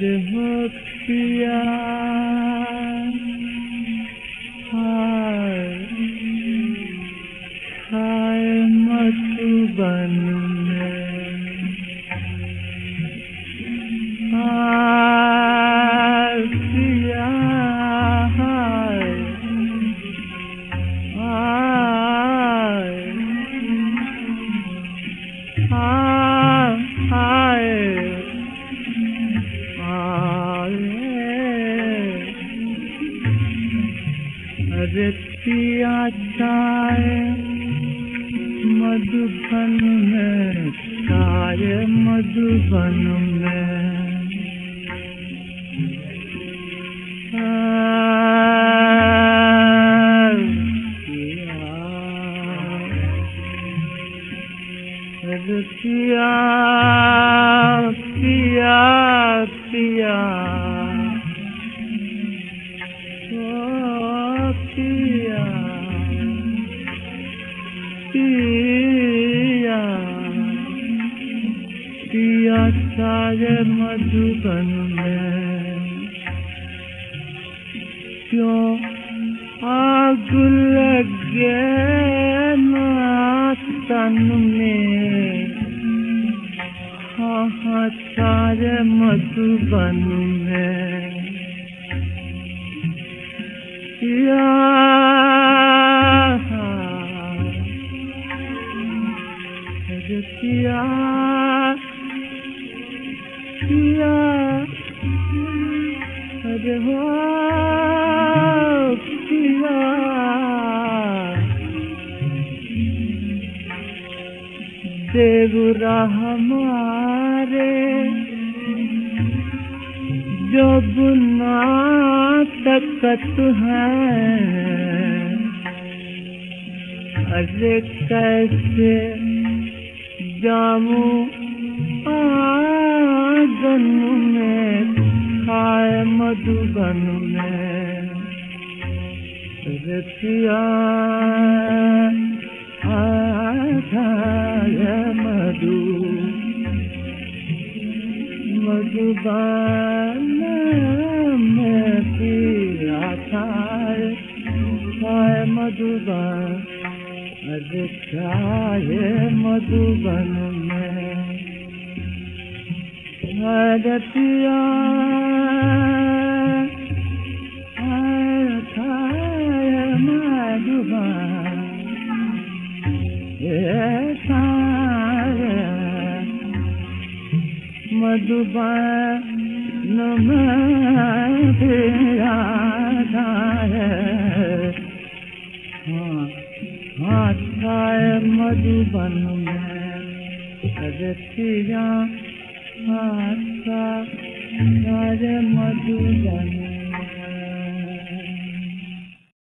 আজ ভক্তিয়া হায় হায় মতু বন व्यक्ति आचाए मधुबन में काय मधुबन में व्यक्ति पिया पिया सागर मधुबन में क्यों आग लगे ना तन में हाँ सारे मधुबन में या किया किया अरे हो किया हमारे जब ना तकत है अरे कैसे जामु आ गन में खाए मधुग में र मधु मधु में पीअ था माए मधुग अधा मधुबन अधु बधु खाए मधुबन में मधुबन